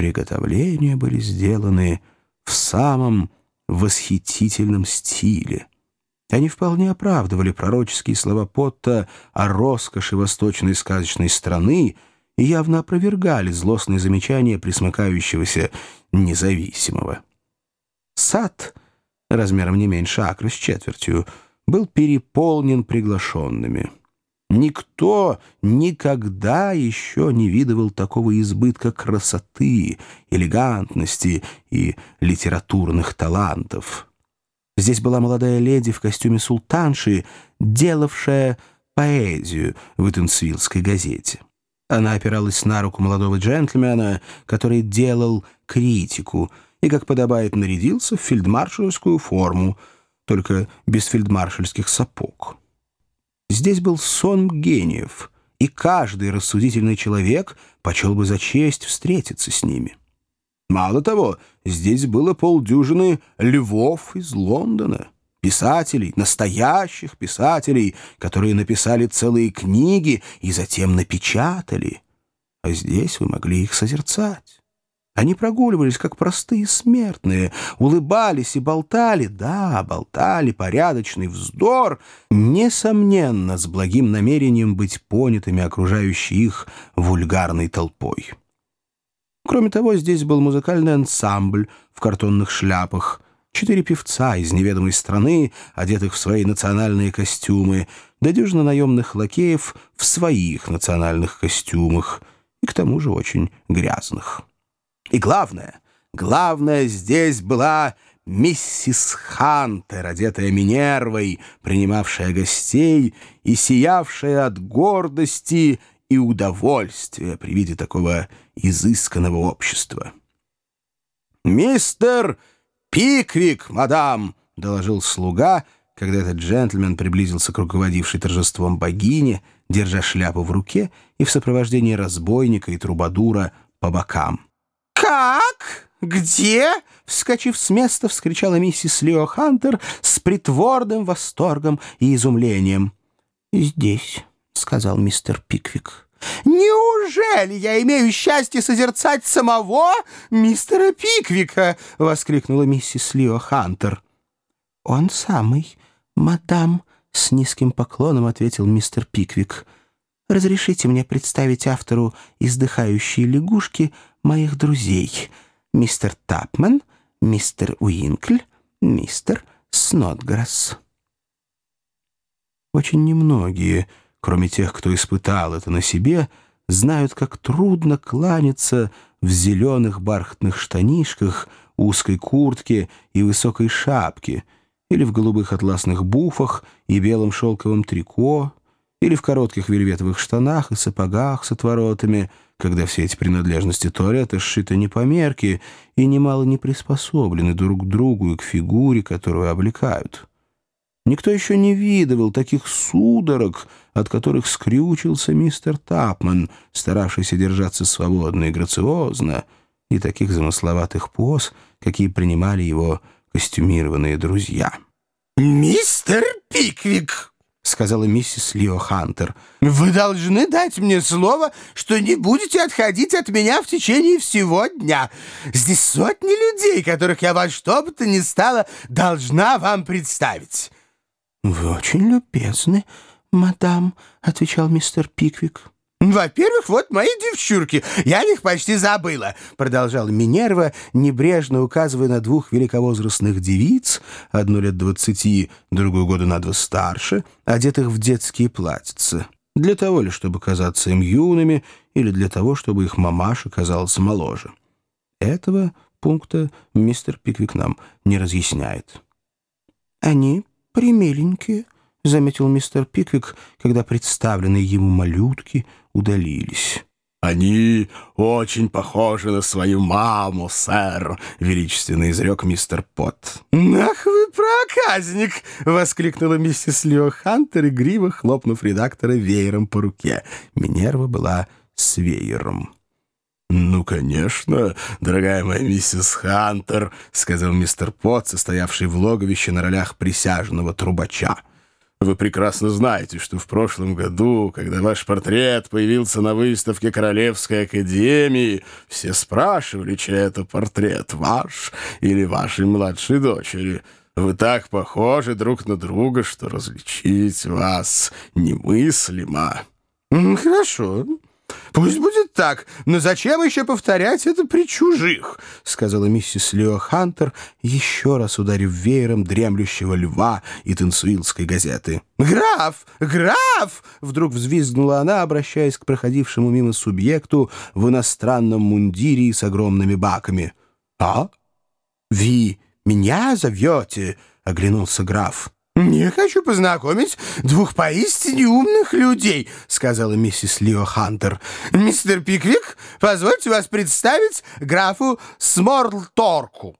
Приготовления были сделаны в самом восхитительном стиле. Они вполне оправдывали пророческие слова Потта о роскоши восточной сказочной страны и явно опровергали злостные замечания присмыкающегося независимого. Сад, размером не меньше акра с четвертью, был переполнен приглашенными. Никто никогда еще не видывал такого избытка красоты, элегантности и литературных талантов. Здесь была молодая леди в костюме султанши, делавшая поэзию в Итенсвиллской газете. Она опиралась на руку молодого джентльмена, который делал критику, и, как подобает, нарядился в фельдмаршальскую форму, только без фельдмаршальских сапог. Здесь был сон гениев, и каждый рассудительный человек почел бы за честь встретиться с ними. Мало того, здесь было полдюжины львов из Лондона, писателей, настоящих писателей, которые написали целые книги и затем напечатали. А здесь вы могли их созерцать. Они прогуливались, как простые смертные, улыбались и болтали, да, болтали порядочный вздор, несомненно, с благим намерением быть понятыми окружающей их вульгарной толпой. Кроме того, здесь был музыкальный ансамбль в картонных шляпах, четыре певца из неведомой страны, одетых в свои национальные костюмы, да дюжина наемных лакеев в своих национальных костюмах, и к тому же очень грязных. И главное, главное здесь была миссис Хантер, одетая Минервой, принимавшая гостей и сиявшая от гордости и удовольствия при виде такого изысканного общества. «Мистер Пиквик, мадам!» — доложил слуга, когда этот джентльмен приблизился к руководившей торжеством богине, держа шляпу в руке и в сопровождении разбойника и трубадура по бокам. «Как? Где?» — вскочив с места, вскричала миссис Лео Хантер с притворным восторгом и изумлением. «Здесь», — сказал мистер Пиквик. «Неужели я имею счастье созерцать самого мистера Пиквика?» — воскликнула миссис Лео Хантер. «Он самый, мадам», — с низким поклоном ответил мистер Пиквик. «Разрешите мне представить автору «Издыхающие лягушки» моих друзей, мистер Тапман, мистер Уинкль, мистер Снотграсс. Очень немногие, кроме тех, кто испытал это на себе, знают, как трудно кланяться в зеленых бархатных штанишках, узкой куртке и высокой шапке, или в голубых атласных буфах и белом шелковом трико, или в коротких вельветовых штанах и сапогах с отворотами — когда все эти принадлежности туалета сшиты не по мерке и немало не приспособлены друг к другу и к фигуре, которую облекают. Никто еще не видывал таких судорог, от которых скрючился мистер Тапман, старавшийся держаться свободно и грациозно, и таких замысловатых поз, какие принимали его костюмированные друзья. «Мистер Пиквик!» — сказала миссис Лио Хантер. «Вы должны дать мне слово, что не будете отходить от меня в течение всего дня. Здесь сотни людей, которых я во что бы то ни стало должна вам представить». «Вы очень любезны, мадам», — отвечал мистер Пиквик. «Во-первых, вот мои девчурки. Я их почти забыла», — продолжала Минерва, небрежно указывая на двух великовозрастных девиц, одну лет двадцати, другую года на два старше, одетых в детские платьица. Для того ли, чтобы казаться им юными, или для того, чтобы их мамаша казалась моложе. Этого пункта мистер Пиквик нам не разъясняет. «Они примиленькие», — заметил мистер Пиквик, когда представленные ему малютки удалились. «Они очень похожи на свою маму, сэр», — величественно изрек мистер Пот. «Ах вы проказник!» — воскликнула миссис Лео Хантер, игриво хлопнув редактора веером по руке. Минерва была с веером. «Ну, конечно, дорогая моя миссис Хантер», — сказал мистер Пот, состоявший в логовище на ролях присяжного трубача. Вы прекрасно знаете, что в прошлом году, когда ваш портрет появился на выставке Королевской академии, все спрашивали, чей это портрет, ваш или вашей младшей дочери. Вы так похожи друг на друга, что различить вас немыслимо». «Хорошо, «Пусть будет так, но зачем еще повторять это при чужих?» — сказала миссис Лео Хантер, еще раз ударив веером дремлющего льва и танцуилской газеты. «Граф! Граф!» — вдруг взвизгнула она, обращаясь к проходившему мимо субъекту в иностранном мундире с огромными баками. «А? Вы меня зовете?» — оглянулся граф. «Не хочу познакомить двух поистине умных людей», — сказала миссис Лио Хантер. «Мистер Пиквик, позвольте вас представить графу Сморлторку».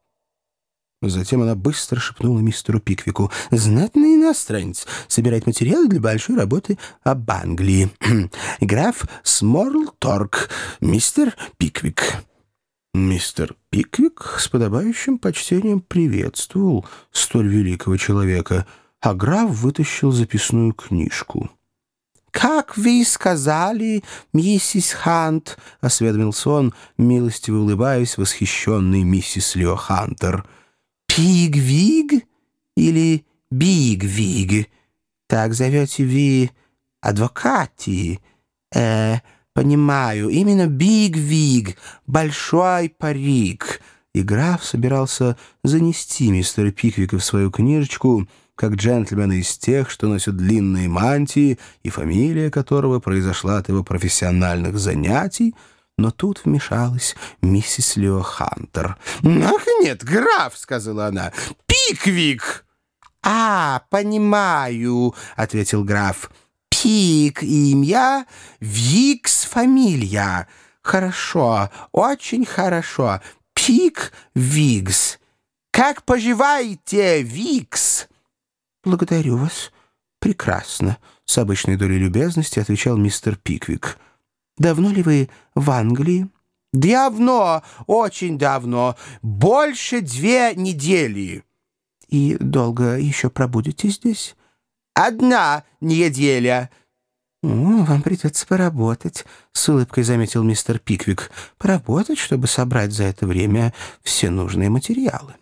Затем она быстро шепнула мистеру Пиквику. «Знатный иностранец. Собирает материалы для большой работы об Англии. Граф Сморлторк. Мистер Пиквик». Мистер Пиквик с подобающим почтением приветствовал столь великого человека — а граф вытащил записную книжку. «Как вы сказали, миссис Хант?» — осведомился он, милостиво улыбаясь, восхищенный миссис Лео Хантер. «Пигвиг или Бигвиг? Так зовете вы адвокати?» «Э, понимаю, именно Бигвиг, большой парик». И граф собирался занести мистера Пиквика в свою книжечку — как джентльмены из тех, что носят длинные мантии, и фамилия которого произошла от его профессиональных занятий, но тут вмешалась миссис Лео Хантер. «Ах, нет, граф!» — сказала она. «Пиквик!» «А, понимаю», — ответил граф. «Пик — имя, Викс — фамилия. Хорошо, очень хорошо. Пик — Викс. Как поживаете, Викс?» «Благодарю вас. Прекрасно», — с обычной долей любезности отвечал мистер Пиквик. «Давно ли вы в Англии?» «Давно, очень давно. Больше две недели». «И долго еще пробудете здесь?» «Одна неделя». «О, вам придется поработать», — с улыбкой заметил мистер Пиквик. «Поработать, чтобы собрать за это время все нужные материалы».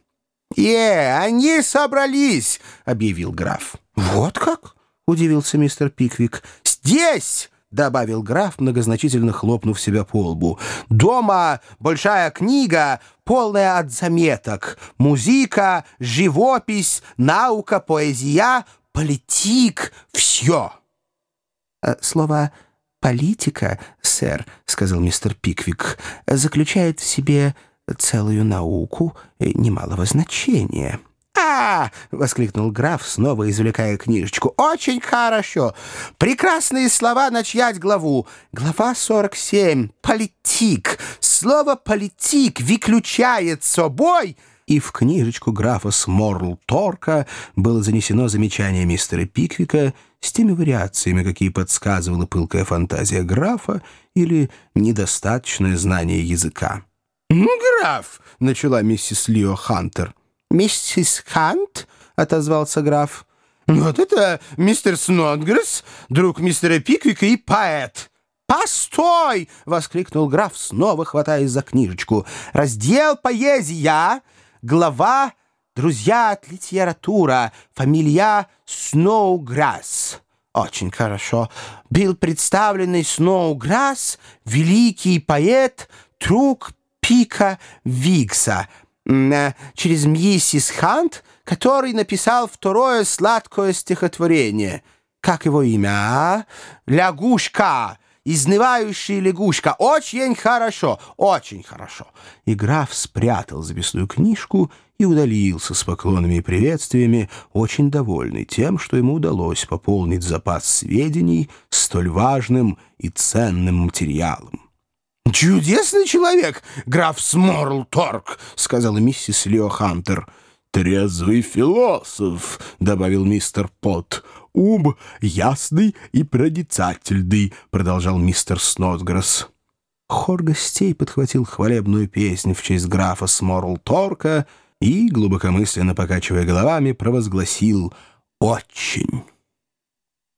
«Е, они собрались!» — объявил граф. «Вот как?» — удивился мистер Пиквик. «Здесь!» — добавил граф, многозначительно хлопнув себя по лбу. «Дома большая книга, полная от заметок. Музыка, живопись, наука, поэзия, политик — все!» «Э, «Слово «политика», сэр», — сказал мистер Пиквик, — «заключает в себе целую науку немалого значения». «А!» — воскликнул граф, снова извлекая книжечку. «Очень хорошо! Прекрасные слова начать главу. Глава 47. Политик. Слово «политик» выключает собой...» И в книжечку графа Сморл Торка было занесено замечание мистера Пиквика с теми вариациями, какие подсказывала пылкая фантазия графа или недостаточное знание языка. «Ну, граф!» — начала миссис Лио Хантер. «Миссис Хант?» — отозвался граф. «Вот это мистер Снодгресс, друг мистера Пиквика и поэт». «Постой!» — воскликнул граф, снова хватаясь за книжечку. «Раздел поэзия, глава «Друзья от литература», фамилия Сноуграсс». Очень хорошо. Был представленный Сноуграсс, великий поэт, друг Пика Викса э, через миссис Хант, который написал второе сладкое стихотворение. Как его имя, а? Лягушка! Изнывающая лягушка. Очень хорошо, очень хорошо. И граф спрятал записную книжку и удалился с поклонами и приветствиями, очень довольный тем, что ему удалось пополнить запас сведений столь важным и ценным материалом. «Чудесный человек, граф Сморлторг», — сказала миссис Лео Хантер. «Трезвый философ», — добавил мистер Пот. «Ум ясный и проницательный», — продолжал мистер Снотгресс. Хор гостей подхватил хвалебную песню в честь графа Сморлторка и, глубокомысленно покачивая головами, провозгласил «Очень».